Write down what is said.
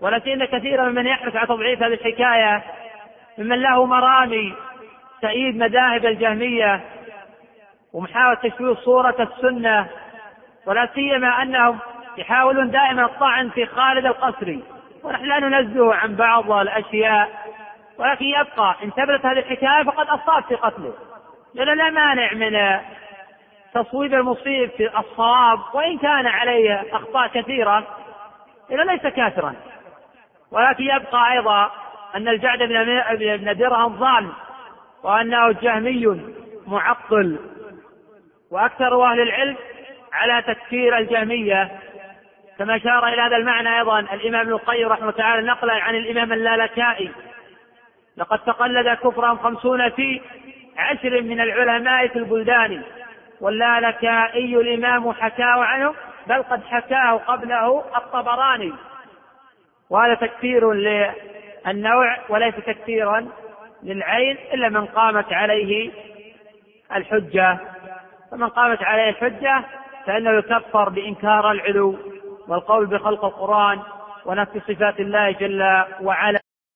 ولكن كثيرا ممن يحرص على تضعيف هذه الحكاية ممن له مرامي تأييد مذاهب الجهمية ومحاولة تشويه صورة السنة ولا سيما أنهم يحاولون دائما الطعن في خالد القصري. ونحن لا ننزه عن بعض الأشياء ولكن يبقى إن ثبتت هذه الحكاية فقد أصاب في قتله. لأن لا مانع من تصويب المصيب في الصواب وإن كان عليه أخطاء كثيرة إذا ليس كافرا. ولكن يبقى أيضا أن الجعد بن درهم ظالم وأنه جهمي معطل. وأكثر أهل العلم على تكفير الجهمية كما أشار إلى هذا المعنى أيضا الإمام ابن القيم رحمه الله تعالى نقلا عن الإمام اللالكائي. لقد تقلد كفرا خمسون في عشر من العلماء في البلدان. واللالكائي الإمام حكاه عنه بل قد حكاه قبله الطبراني. وهذا تكفير للنوع وليس تكفيرا للعين إلا من قامت عليه الحجة. فمن قامت عليه الحجة فإنه يكفر بإنكار العلو والقول بخلق القرآن ونفي صفات الله جل وعلا.